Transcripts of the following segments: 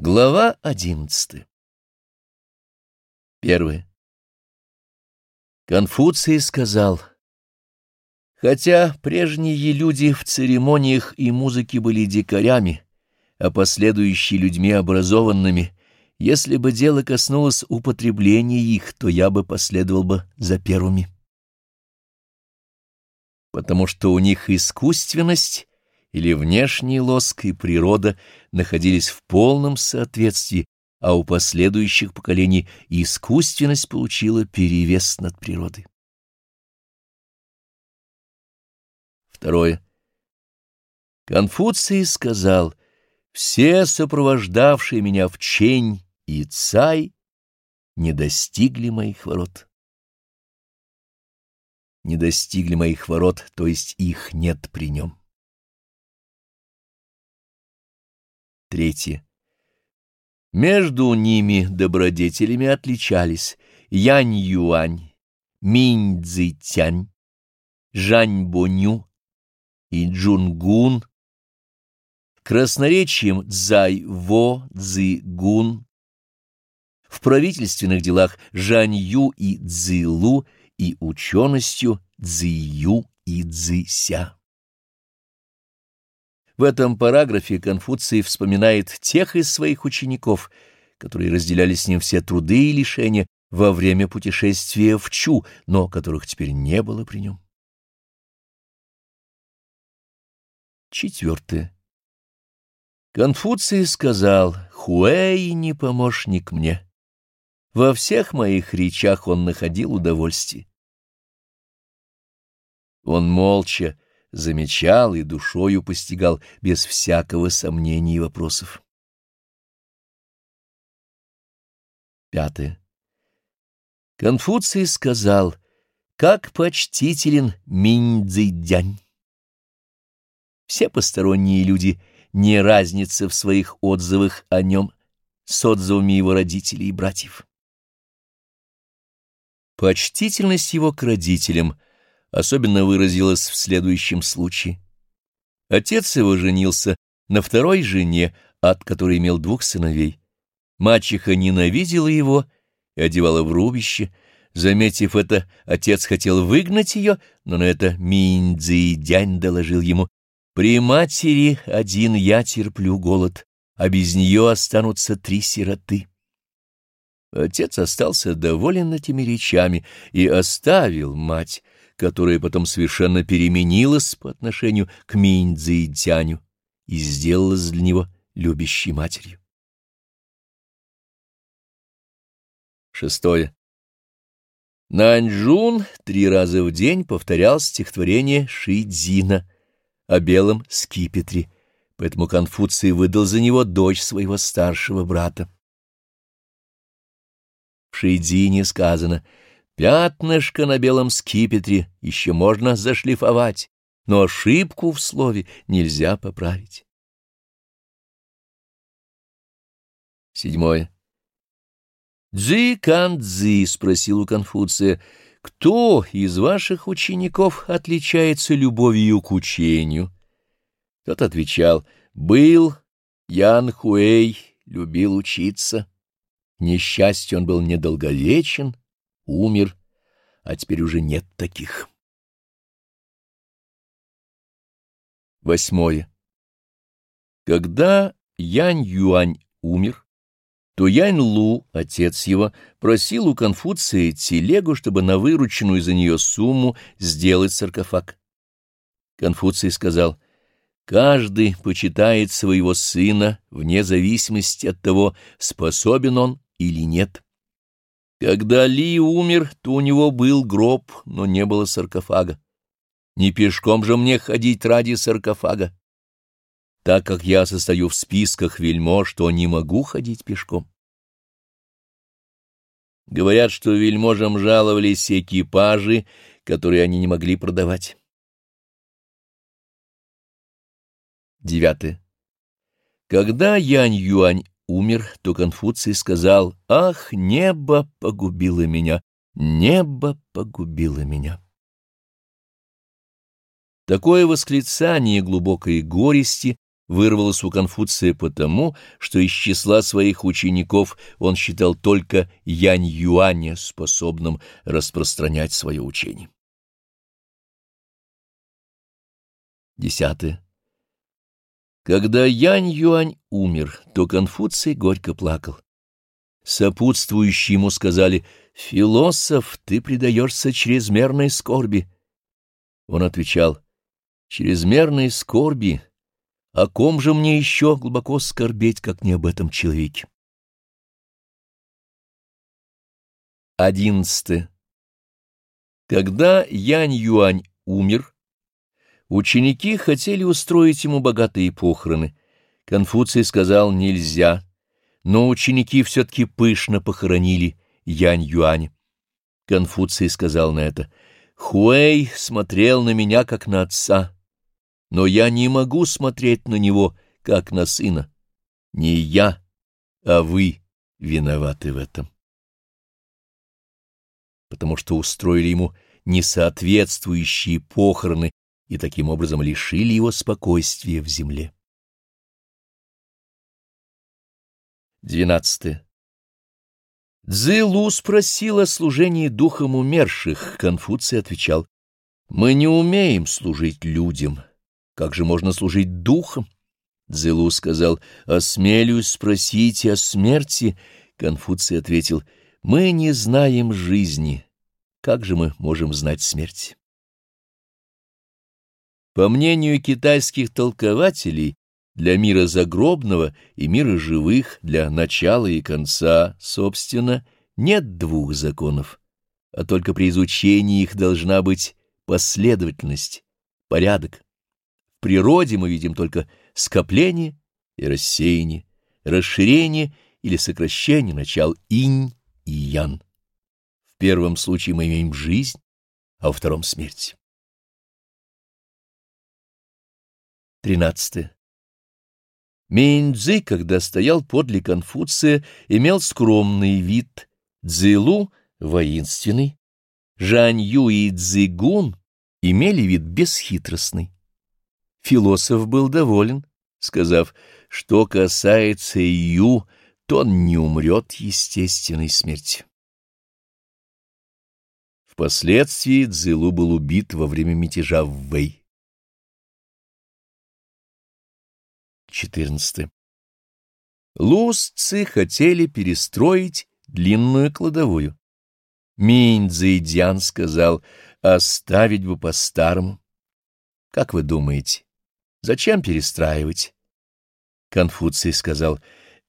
Глава одиннадцатая. Первое. Конфуций сказал, хотя прежние люди в церемониях и музыке были дикарями, а последующие людьми образованными, если бы дело коснулось употребления их, то я бы последовал бы за первыми. Потому что у них искусственность или внешний лоск и природа находились в полном соответствии, а у последующих поколений искусственность получила перевес над природой. Второе. Конфуций сказал, «Все сопровождавшие меня в Чень и Цай не достигли моих ворот». Не достигли моих ворот, то есть их нет при нем. Третье. Между ними добродетелями отличались Янь-Юань, Минь-Цзы-Тянь, Жань-Боню и Джунгун, красноречием Цзай-Во, Цзы-Гун, в правительственных делах Жань-Ю и Цзы-Лу и ученостью Цзы-Ю и Цзы-Ся. В этом параграфе Конфуций вспоминает тех из своих учеников, которые разделяли с ним все труды и лишения во время путешествия в Чу, но которых теперь не было при нем. Четвертое. Конфуций сказал, «Хуэй не помощник мне. Во всех моих речах он находил удовольствие». Он молча, замечал и душою постигал без всякого сомнения и вопросов. Пятое. Конфуций сказал, как почтителен Минь-Цзидянь. Все посторонние люди не разнятся в своих отзывах о нем с отзывами его родителей и братьев. Почтительность его к родителям — особенно выразилось в следующем случае. Отец его женился на второй жене, от которой имел двух сыновей. Мачеха ненавидела его и одевала в рубище. Заметив это, отец хотел выгнать ее, но на это Миндзи дянь доложил ему, «При матери один я терплю голод, а без нее останутся три сироты». Отец остался доволен этими речами и оставил мать, которая потом совершенно переменилась по отношению к Тяню и сделалась для него любящей матерью. Шестое. Наньчжун три раза в день повторял стихотворение Шидзина о белом скипетре, поэтому Конфуций выдал за него дочь своего старшего брата. В Шидзине сказано — Пятнышко на белом скипетре еще можно зашлифовать, но ошибку в слове нельзя поправить. Седьмое. Цзи Кан Цзи спросил у Конфуция, кто из ваших учеников отличается любовью к учению? Тот отвечал, был Ян Хуэй, любил учиться. Несчастье он был недолговечен, умер, а теперь уже нет таких. Восьмое. Когда Янь-Юань умер, то Янь-Лу, отец его, просил у Конфуция телегу, чтобы на вырученную за нее сумму сделать саркофаг. Конфуций сказал, «Каждый почитает своего сына вне зависимости от того, способен он или нет». Когда Ли умер, то у него был гроб, но не было саркофага. Не пешком же мне ходить ради саркофага. Так как я состою в списках вельмож, то не могу ходить пешком. Говорят, что вельможам жаловались экипажи, которые они не могли продавать. Девятое. Когда Янь-Юань умер, то Конфуций сказал, «Ах, небо погубило меня, небо погубило меня». Такое восклицание глубокой горести вырвалось у Конфуция потому, что из числа своих учеников он считал только Янь-Юаня способным распространять свое учение. Десятое. Когда Янь-Юань умер, то Конфуций горько плакал. Сопутствующие ему сказали, «Философ, ты предаешься чрезмерной скорби». Он отвечал, «Чрезмерной скорби? О ком же мне еще глубоко скорбеть, как не об этом человеке?» Одиннадцатое. Когда Янь-Юань умер, ученики хотели устроить ему богатые похороны. Конфуций сказал «нельзя», но ученики все-таки пышно похоронили Янь-Юань. Конфуций сказал на это «Хуэй смотрел на меня, как на отца, но я не могу смотреть на него, как на сына. Не я, а вы виноваты в этом» потому что устроили ему несоответствующие похороны и таким образом лишили его спокойствия в земле. 12. Цзилу спросил о служении духом умерших. Конфуций отвечал, «Мы не умеем служить людям. Как же можно служить духом?» Цзилу сказал, «Осмелюсь спросить о смерти». Конфуций ответил, «Мы не знаем жизни. Как же мы можем знать смерть?» По мнению китайских толкователей, для мира загробного и мира живых, для начала и конца, собственно, нет двух законов, а только при изучении их должна быть последовательность, порядок. В природе мы видим только скопление и рассеяние, расширение или сокращение начал инь и ян. В первом случае мы имеем жизнь, а во втором — смерть. 13. Миньцзы, когда стоял подле Конфуция, имел скромный вид, Цзилу — воинственный, Жанью и Цзигун имели вид бесхитростный. Философ был доволен, сказав, что касается Ю, то он не умрет естественной смертью. Впоследствии Цзилу был убит во время мятежа в Вэй. 14. Лусцы хотели перестроить длинную кладовую. Минь Цзэйдзян сказал, оставить бы по-старому. Как вы думаете, зачем перестраивать? Конфуций сказал,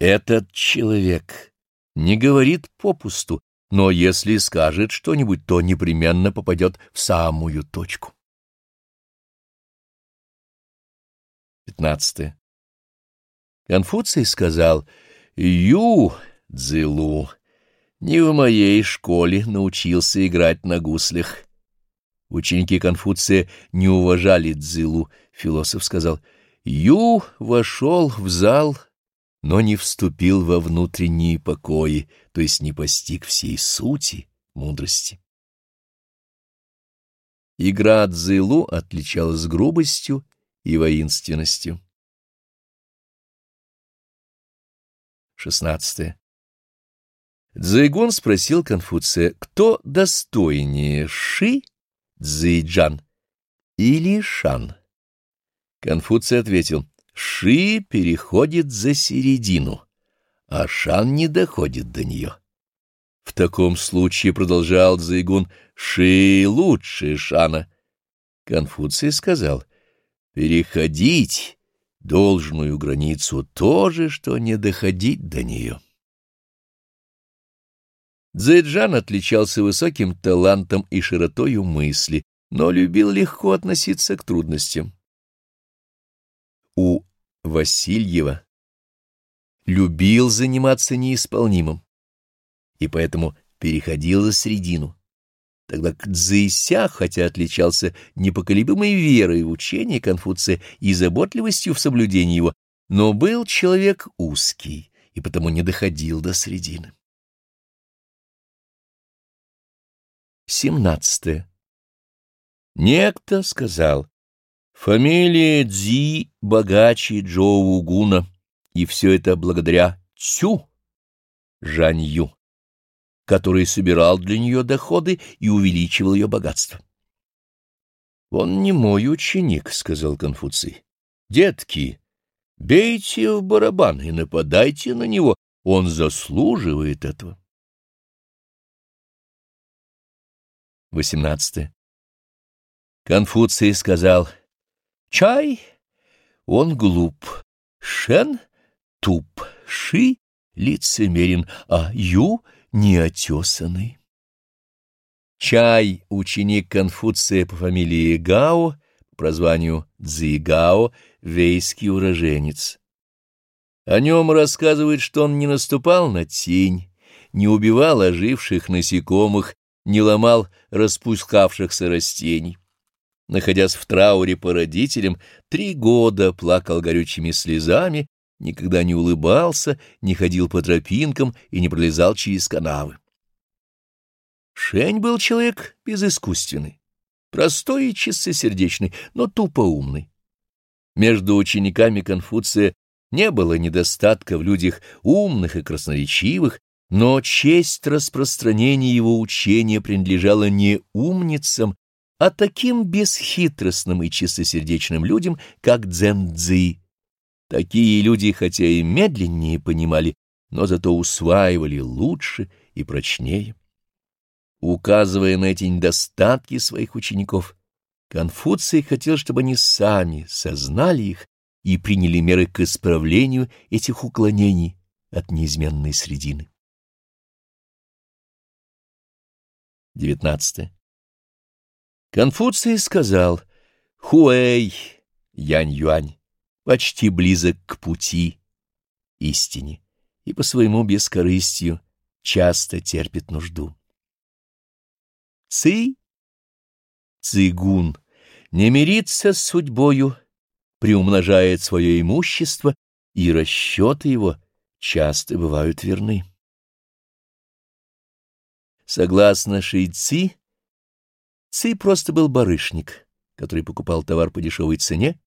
этот человек не говорит попусту, но если скажет что-нибудь, то непременно попадет в самую точку. 15. Конфуций сказал, «Ю, Цзилу, не в моей школе научился играть на гуслях». Ученики Конфуция не уважали Цзилу. Философ сказал, «Ю вошел в зал, но не вступил во внутренние покои, то есть не постиг всей сути мудрости». Игра Цзилу отличалась грубостью и воинственностью. 16. Цзэйгун спросил Конфуция, кто достойнее, Ши, Цзэйджан или Шан? Конфуций ответил, Ши переходит за середину, а Шан не доходит до нее. В таком случае, продолжал Цзэйгун, Ши лучше Шана. Конфуций сказал, переходить должную границу то же, что не доходить до нее. Дзэджан отличался высоким талантом и широтою мысли, но любил легко относиться к трудностям. У Васильева любил заниматься неисполнимым, и поэтому переходил за середину тогда Цзэйся, хотя отличался непоколебимой верой в учение Конфуция и заботливостью в соблюдении его, но был человек узкий и потому не доходил до середины. 17. Некто сказал, Фамилия Дзи богаче Джоу Гуна, и все это благодаря Цю, Жанью, который собирал для нее доходы и увеличивал ее богатство. «Он не мой ученик», — сказал Конфуций. «Детки, бейте в барабан и нападайте на него, он заслуживает этого». 18. Конфуций сказал, «Чай, он глуп, Шен туп, Ши лицемерен, а Ю неотесанный». Чай — ученик Конфуция по фамилии Гао, прозванию Цзигао, вейский уроженец. О нем рассказывают, что он не наступал на тень, не убивал оживших насекомых, не ломал распускавшихся растений. Находясь в трауре по родителям, три года плакал горючими слезами, никогда не улыбался, не ходил по тропинкам и не пролезал через канавы. Шень был человек безыскусственный, простой и чистосердечный, но тупо умный. Между учениками Конфуция не было недостатка в людях умных и красноречивых, но честь распространения его учения принадлежала не умницам, а таким бесхитростным и чистосердечным людям, как дзен-дзы. Такие люди, хотя и медленнее понимали, но зато усваивали лучше и прочнее. Указывая на эти недостатки своих учеников, Конфуций хотел, чтобы они сами сознали их и приняли меры к исправлению этих уклонений от неизменной средины. 19. Конфуций сказал, «Хуэй, Янь-Юань, почти близок к пути истине и по своему бескорыстию часто терпит нужду». Ци, цигун, не мирится с судьбою, приумножает свое имущество, и расчеты его часто бывают верны. Согласно Шейци, Ци просто был барышник, который покупал товар по дешевой цене.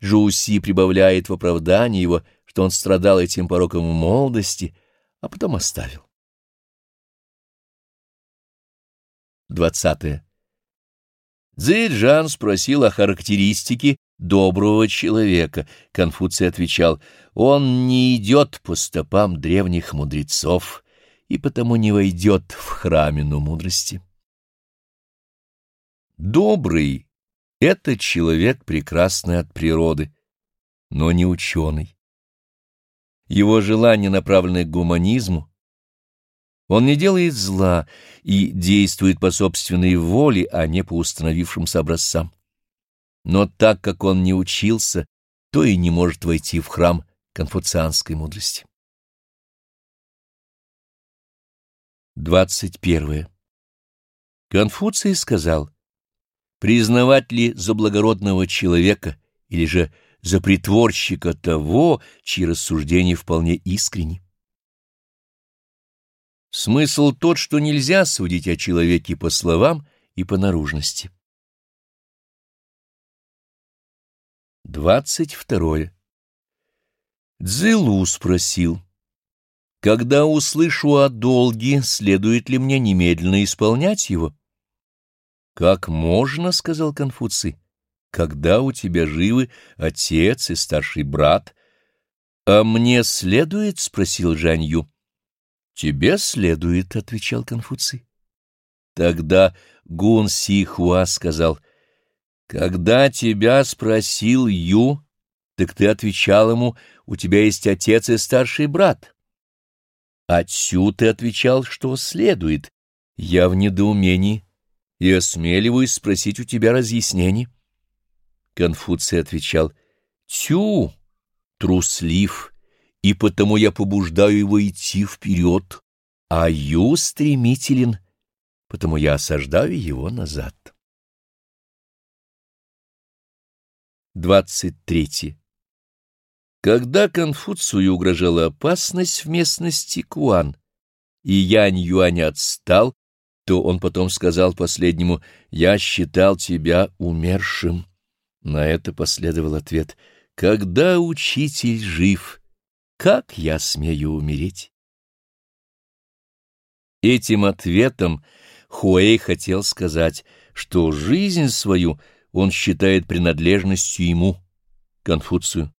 Жуси прибавляет в оправдание его, что он страдал этим пороком в молодости, а потом оставил. Двадцатое. Цзэджан спросил о характеристике доброго человека. Конфуций отвечал, он не идет по стопам древних мудрецов и потому не войдет в храмину мудрости. Добрый — это человек прекрасный от природы, но не ученый. Его желания направлены к гуманизму, он не делает зла и действует по собственной воле, а не по установившимся образцам. Но так как он не учился, то и не может войти в храм конфуцианской мудрости. 21. Конфуций сказал, признавать ли за благородного человека или же за притворщика того, чьи рассуждения вполне искренни? Смысл тот, что нельзя судить о человеке по словам и по наружности. 22. Дзилу спросил, «Когда услышу о долге, следует ли мне немедленно исполнять его?» «Как можно?» — сказал Конфуций. «Когда у тебя живы отец и старший брат?» «А мне следует?» — спросил Жанью. «Тебе следует», — отвечал Конфуций. Тогда Гун Си Хуа сказал, «Когда тебя спросил Ю, так ты отвечал ему, у тебя есть отец и старший брат». А Цю ты отвечал, что следует. Я в недоумении и осмеливаюсь спросить у тебя разъяснений. Конфуций отвечал, «Тю, труслив, и потому я побуждаю его идти вперед, а Ю стремителен, потому я осаждаю его назад. 23. Когда Конфуцию угрожала опасность в местности Куан, и Янь Юань отстал, то он потом сказал последнему «Я считал тебя умершим, На это последовал ответ «Когда учитель жив, как я смею умереть?» Этим ответом Хуэй хотел сказать, что жизнь свою он считает принадлежностью ему, Конфуцию.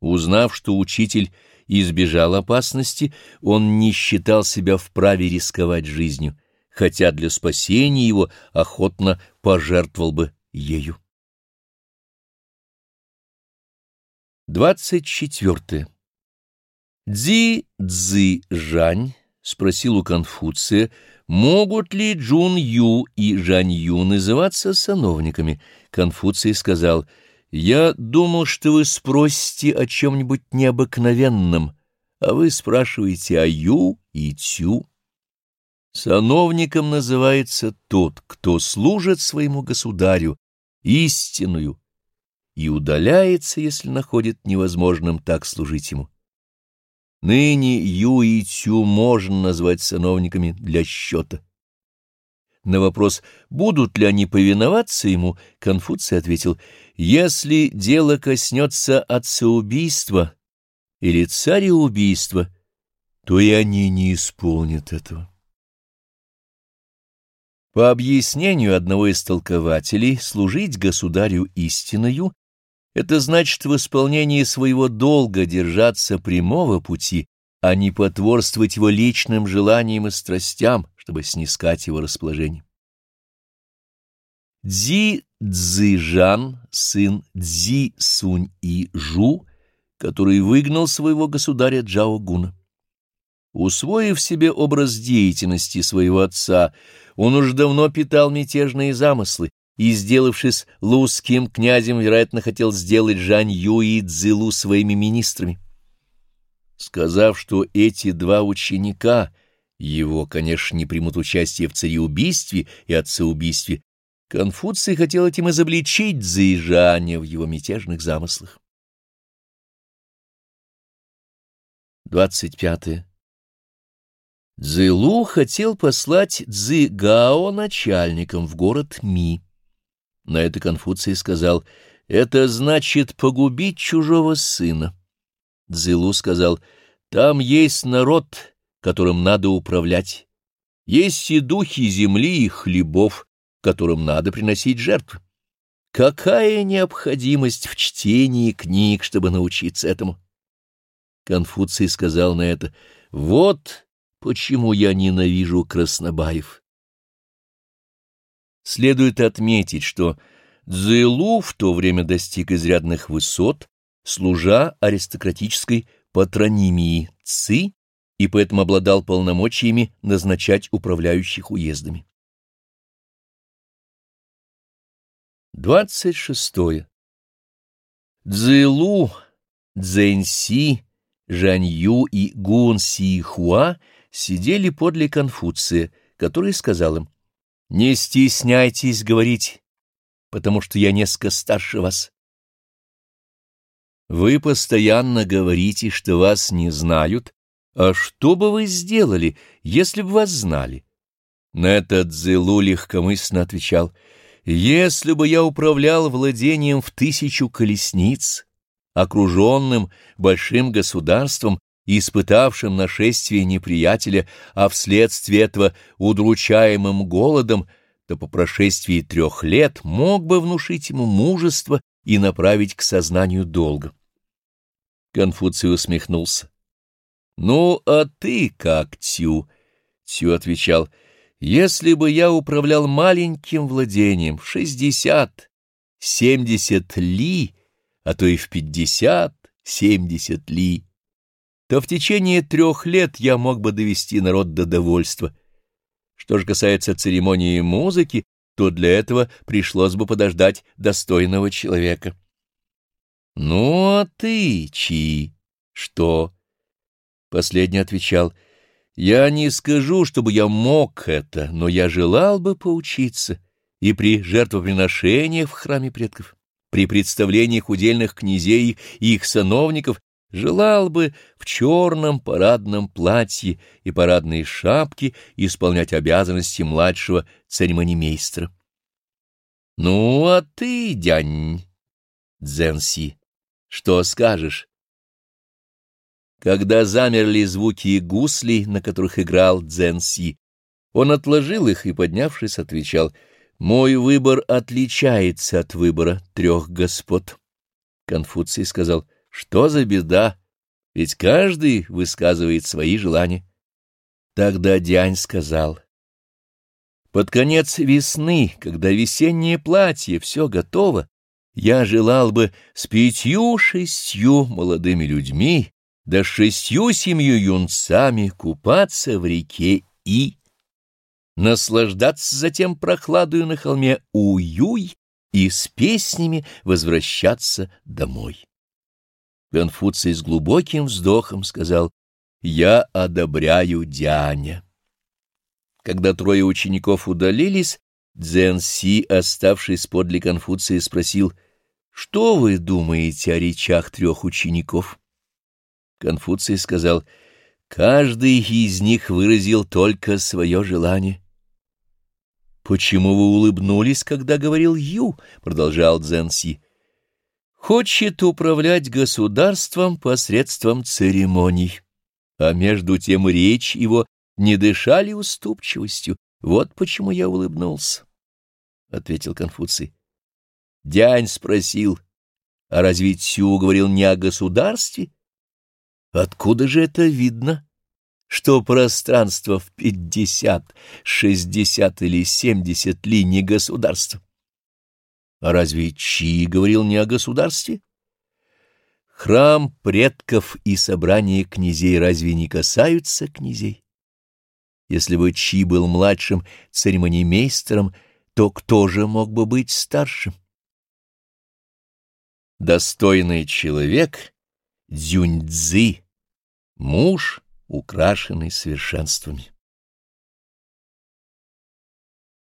Узнав, что учитель избежал опасности, он не считал себя вправе рисковать жизнью, хотя для спасения его охотно пожертвовал бы ею. 24. Дзи Цзи Жань спросил у Конфуция, могут ли Джун Ю и Жань Ю называться сановниками. Конфуций сказал, «Я думал, что вы спросите о чем-нибудь необыкновенном, а вы спрашиваете о Ю и Тю». Сановником называется тот, кто служит своему государю истинную и удаляется, если находит невозможным так служить ему. Ныне Ю и Тю можно назвать сановниками для счета. На вопрос, будут ли они повиноваться ему, Конфуций ответил, «Если дело коснется отцеубийства или цареубийства, то и они не исполнят этого». По объяснению одного из толкователей, служить государю истиною это значит в исполнении своего долга держаться прямого пути, а не потворствовать его личным желаниям и страстям, чтобы снискать его расположение. Дзи Цзыжан, сын Дзи Сунь и Жу, который выгнал своего государя Джао Гуна. Усвоив себе образ деятельности своего отца, он уж давно питал мятежные замыслы и, сделавшись лузским князем, вероятно, хотел сделать Жань Ю и Цзилу своими министрами. Сказав, что эти два ученика его, конечно, не примут участие в цареубийстве и отцеубийстве, Конфуций хотел этим изобличить Цзэйжаня в его мятежных замыслах. 25. Цзэлу хотел послать Цзыгао начальником в город Ми. На это Конфуций сказал, «Это значит погубить чужого сына». Цзилу сказал, «Там есть народ, которым надо управлять. Есть и духи земли и хлебов, которым надо приносить жертвы. Какая необходимость в чтении книг, чтобы научиться этому?» Конфуций сказал на это, «Вот почему я ненавижу краснобаев». Следует отметить, что Цзэлу в то время достиг изрядных высот, служа аристократической патронимии Ци, и поэтому обладал полномочиями назначать управляющих уездами. 26. Цзэлу, Цзэньси, Жанью и Гун Хуа сидели подле Конфуция, который сказал им, не стесняйтесь говорить, потому что я несколько старше вас. Вы постоянно говорите, что вас не знают, а что бы вы сделали, если бы вас знали? На это Дзелу легкомысленно отвечал, если бы я управлял владением в тысячу колесниц, окруженным большим государством, испытавшим нашествие неприятеля, а вследствие этого удручаемым голодом, то по прошествии трех лет мог бы внушить ему мужество и направить к сознанию долга. Конфуций усмехнулся. «Ну, а ты как, Тю?» Тю отвечал, «Если бы я управлял маленьким владением в шестьдесят, семьдесят ли, а то и в пятьдесят, семьдесят ли, то в течение трех лет я мог бы довести народ до довольства. Что же касается церемонии музыки, то для этого пришлось бы подождать достойного человека. «Ну, а ты, Чи, что?» Последний отвечал, «Я не скажу, чтобы я мог это, но я желал бы поучиться и при жертвоприношениях в храме предков, при представлениях удельных князей и их сановников желал бы в черном парадном платье и парадной шапке исполнять обязанности младшего церемонимейстера. — Ну, а ты, дянь, Дзенси. Что скажешь? Когда замерли звуки гуслей, на которых играл Дзенси, он отложил их и, поднявшись, отвечал, «Мой выбор отличается от выбора трех господ». Конфуций сказал, «Что за беда? Ведь каждый высказывает свои желания». Тогда Дянь сказал, «Под конец весны, когда весеннее платье все готово, я желал бы с пятью-шестью молодыми людьми да шестью-семью юнцами купаться в реке И, наслаждаться затем прохладою на холме Уюй и с песнями возвращаться домой. Конфуций с глубоким вздохом сказал «Я одобряю Дианя». Когда трое учеников удалились, Дзен Си, оставшись подле Конфуция, спросил «Что вы думаете о речах трех учеников?» Конфуций сказал, «Каждый из них выразил только свое желание». «Почему вы улыбнулись, когда говорил Ю?» — продолжал Цзэнси. «Хочет управлять государством посредством церемоний, а между тем речь его не дышали уступчивостью. Вот почему я улыбнулся», — ответил Конфуций. Дянь спросил, «А разве Цю говорил не о государстве?» Откуда же это видно, что пространство в пятьдесят, шестьдесят или семьдесят ли не? А разве Чи говорил не о государстве? Храм предков и собрание князей разве не касаются князей? Если бы Чи был младшим церемонимейстером, то кто же мог бы быть старшим? Достойный человек — Дзюньцзы — Муж, украшенный совершенствами.